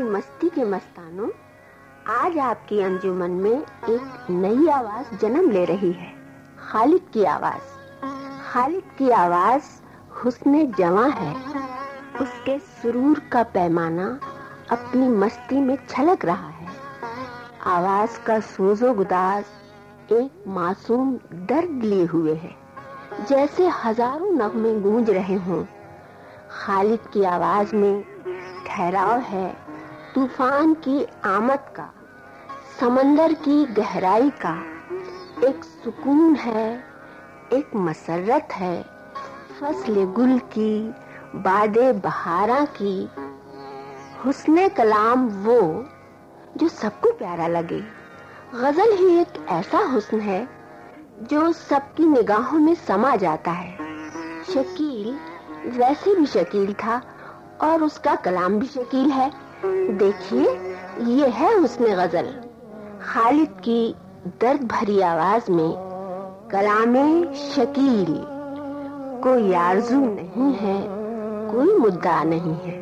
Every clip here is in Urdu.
کی مستی کے مستانوں، آج آپ کی انجمن میں ایک نئی آواز جنم لے رہی ہے، خالد کی آواز۔ خالد کی آواز حسن جواں ہے۔ اس کے سرور کا پیمانہ اپنی مستی میں چھلک رہا ہے۔ آواز کا سوز و گداز ایک معصوم درد لیے ہوئے ہے، جیسے ہزاروں نغمے گونج رہے ہوں۔ خالد کی آواز میں ٹھہراؤ ہے طوفان کی آمد کا، سمندر کی گہرائی کا ایک سکون ہے، ایک مسرت ہے۔ فصل گل کی، باد بہارا کی۔ حسن کلام وہ جو سب کو پیارا لگے۔ غزل ہی ایک ایسا حسن ہے جو سب کی نگاہوں میں سما جاتا ہے۔ شکیل ویسے بھی شکیل تھا اور اس کا کلام بھی شکیل ہے۔ دیکھیے، یہ ہے اس نے غزل۔ خالد کی درد بھری آواز میں کلام شکیل۔ کوئی آرزو نہیں ہے، کوئی مدعا نہیں ہے۔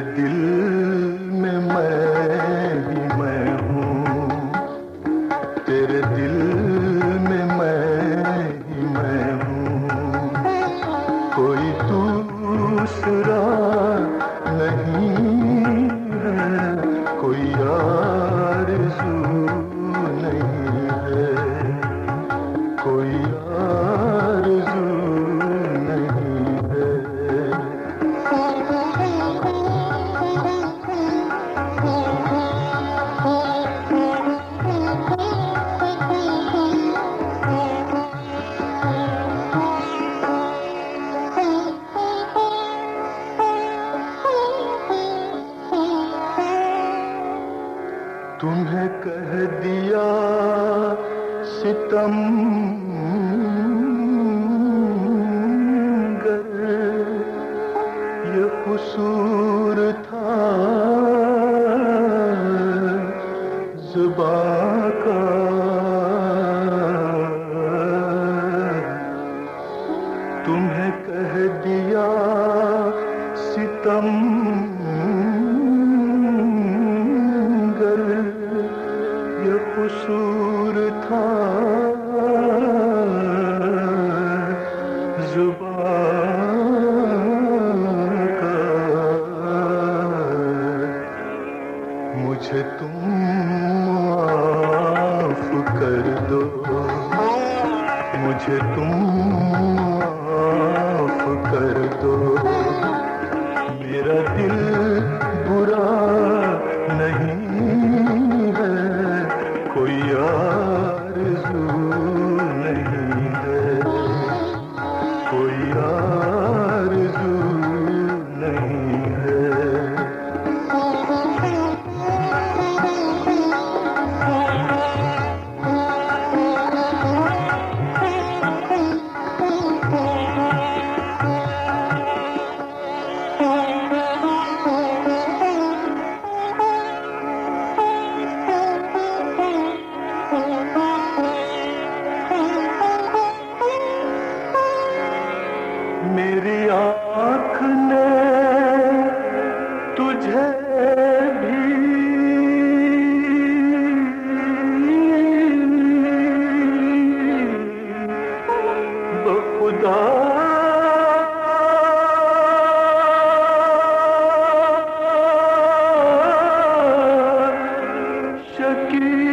دل میں میں بھی میں شکی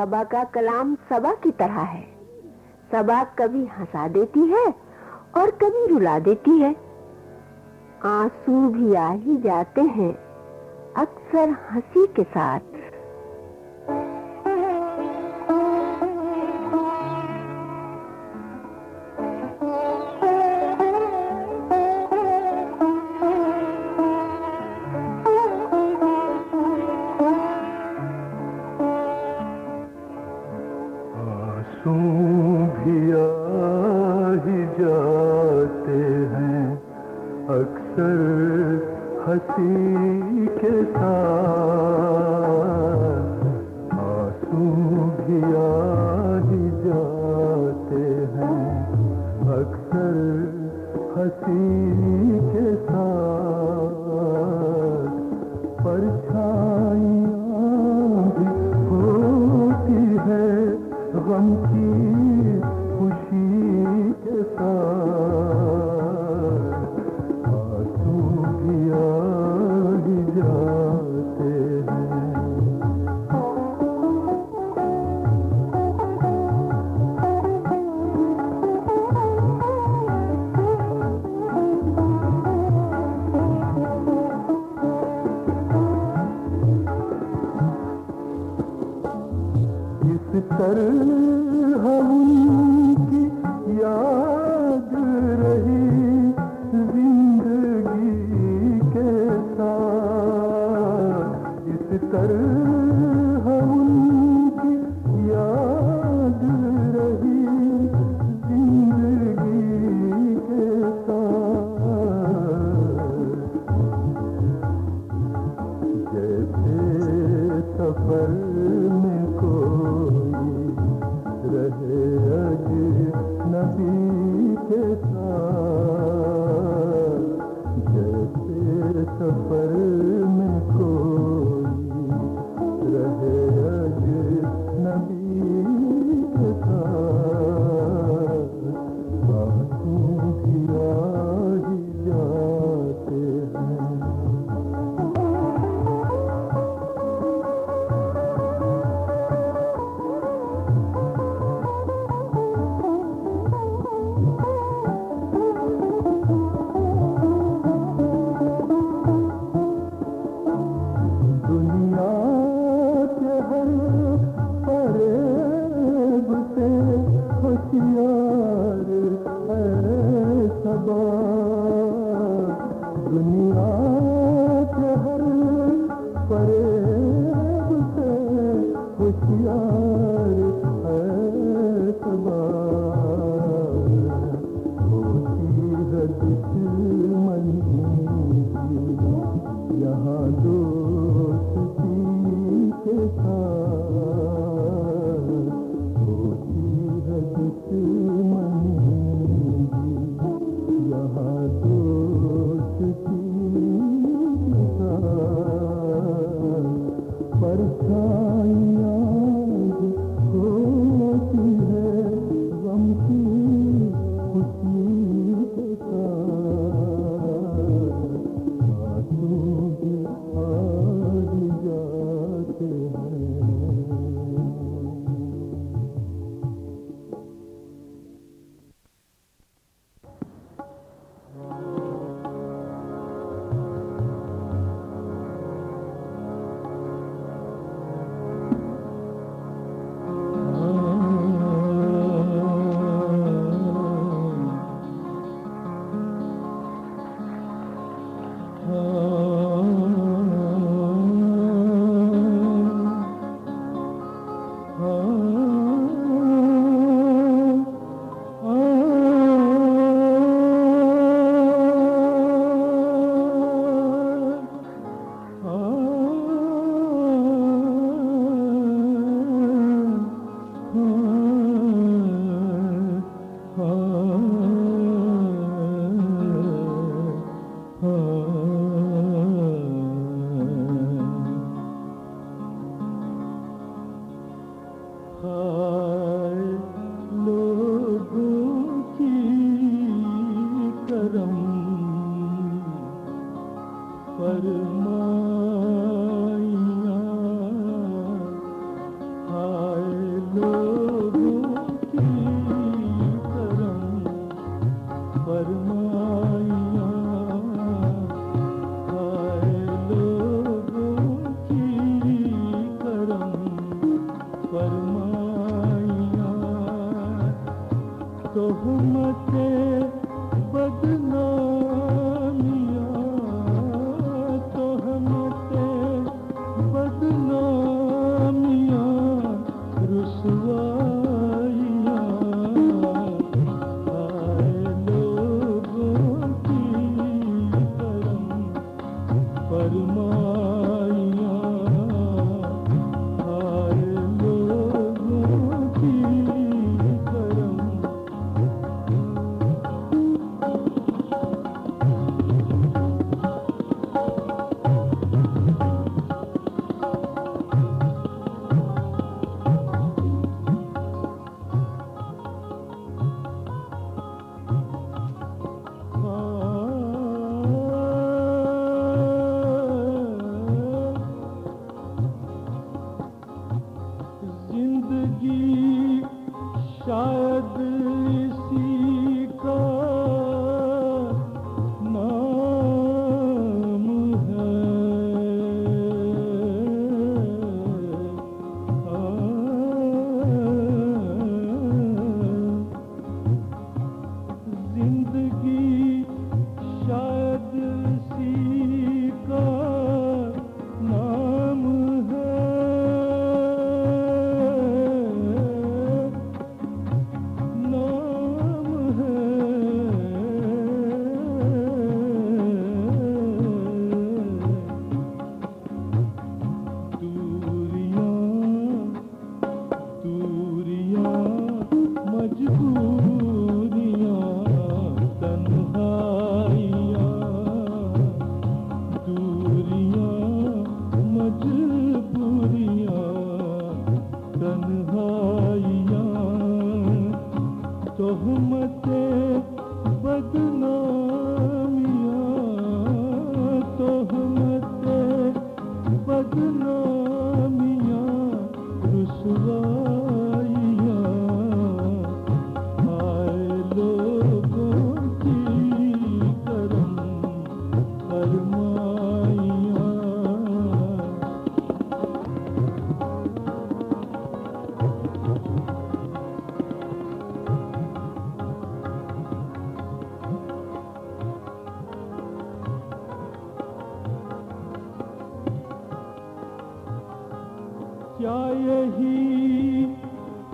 سبا کا کلام سبا کی طرح ہے۔ سبا کبھی ہنسا دیتی ہے اور کبھی رلا دیتی ہے۔ آنسو بھی آ ہی جاتے ہیں، اکثر ہنسی کے ساتھ۔ آنسو بھی آ ہی جاتے ہیں، اکثر ہنسی کے ساتھ، آنسو بھی آ ہی جاتے ہیں، اکثر ہنسی سر ہم کی یاد رہی زندگی کے ساتھ۔ اس طرح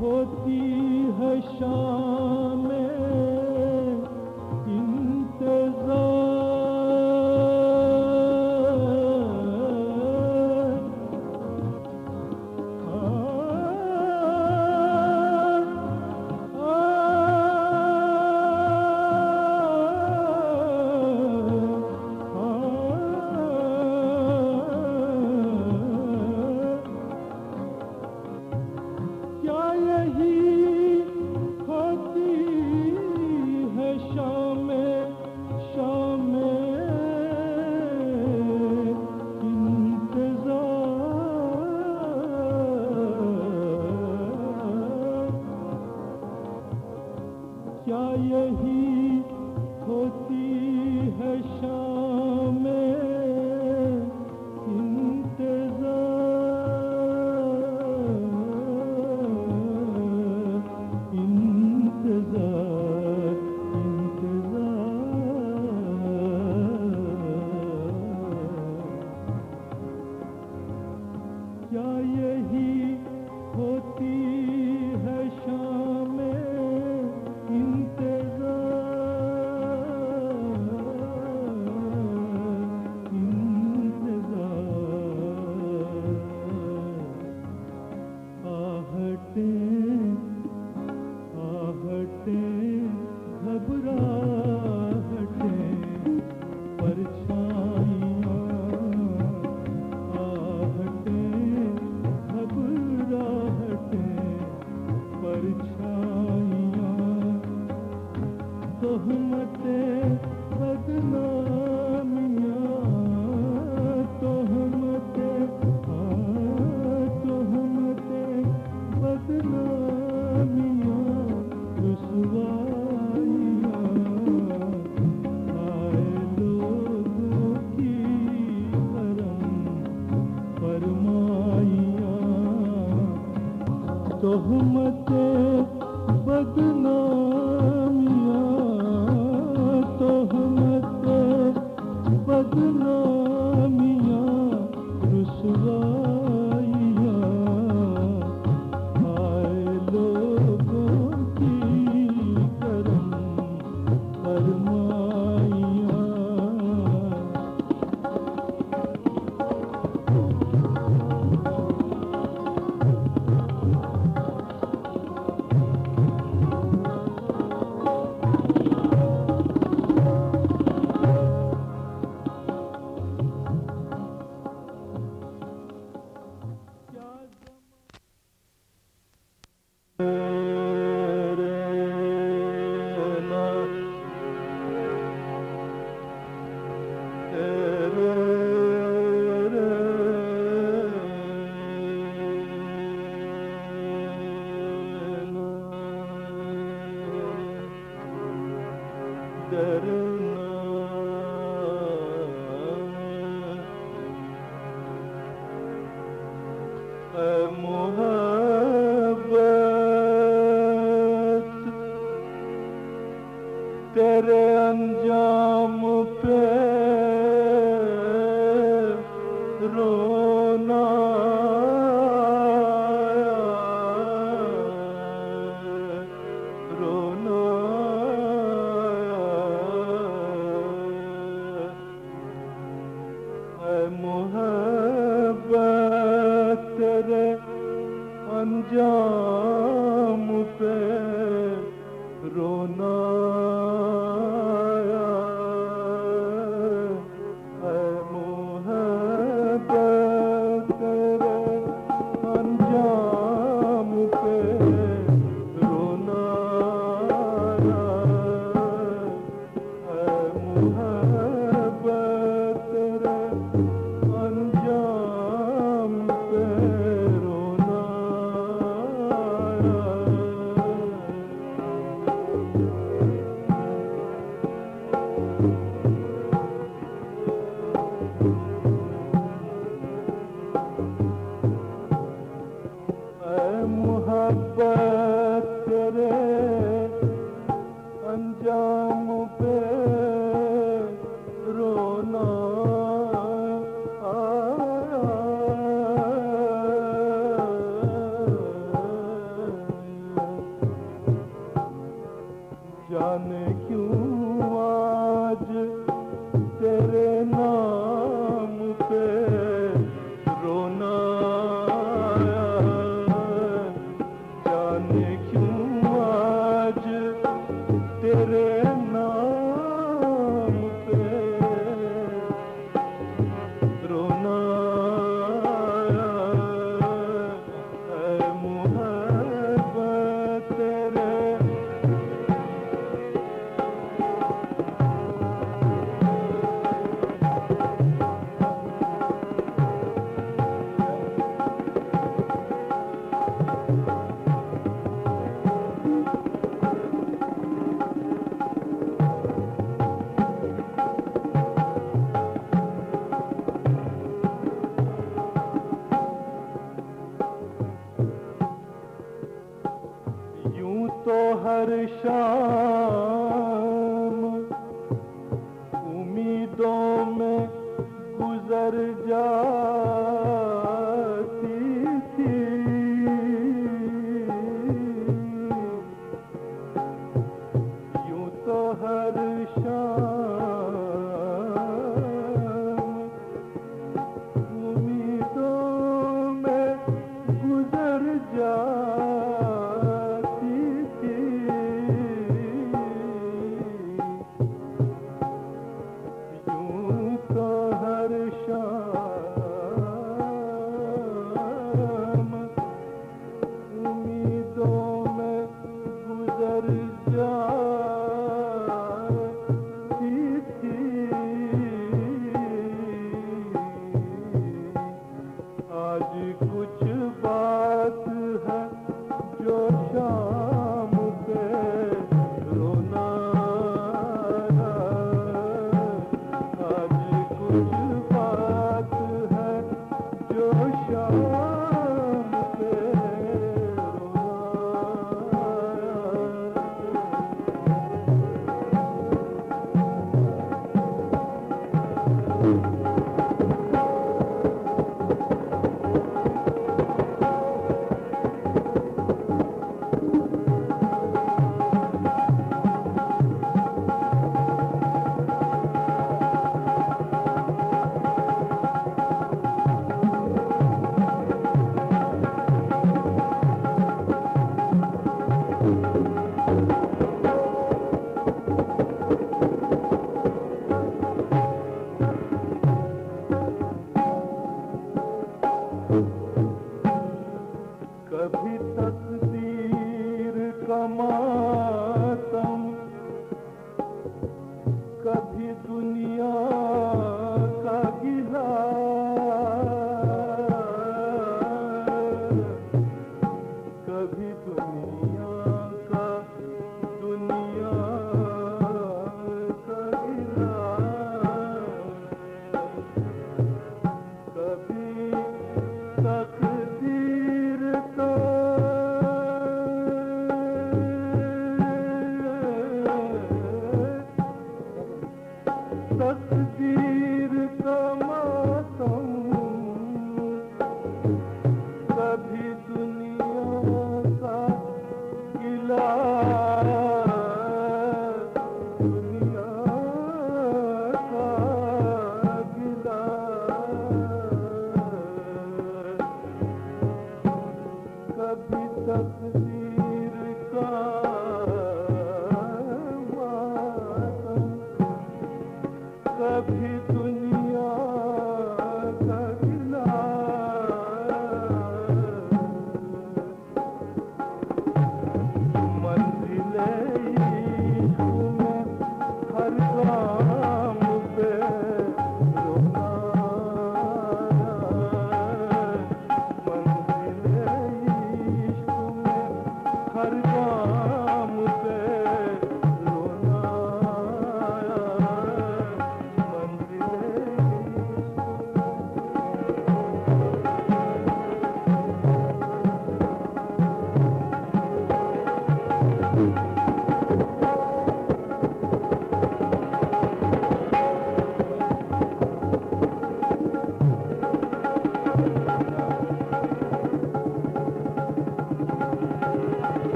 ہوتی ہے شام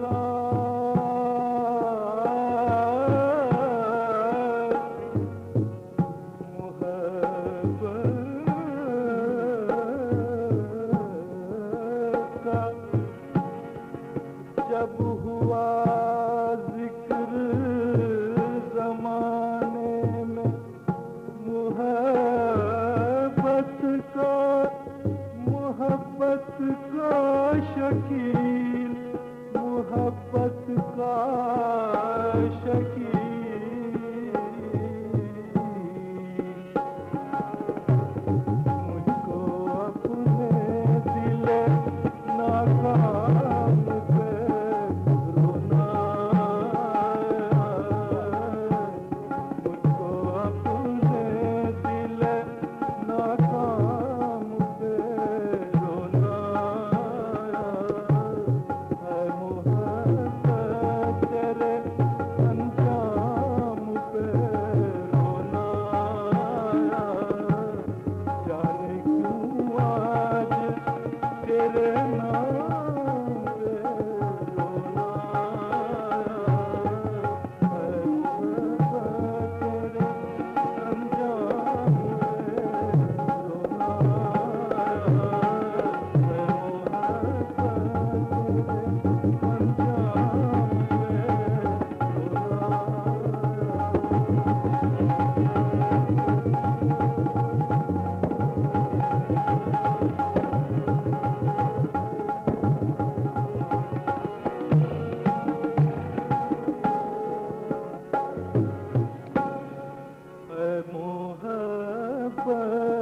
Oh. پر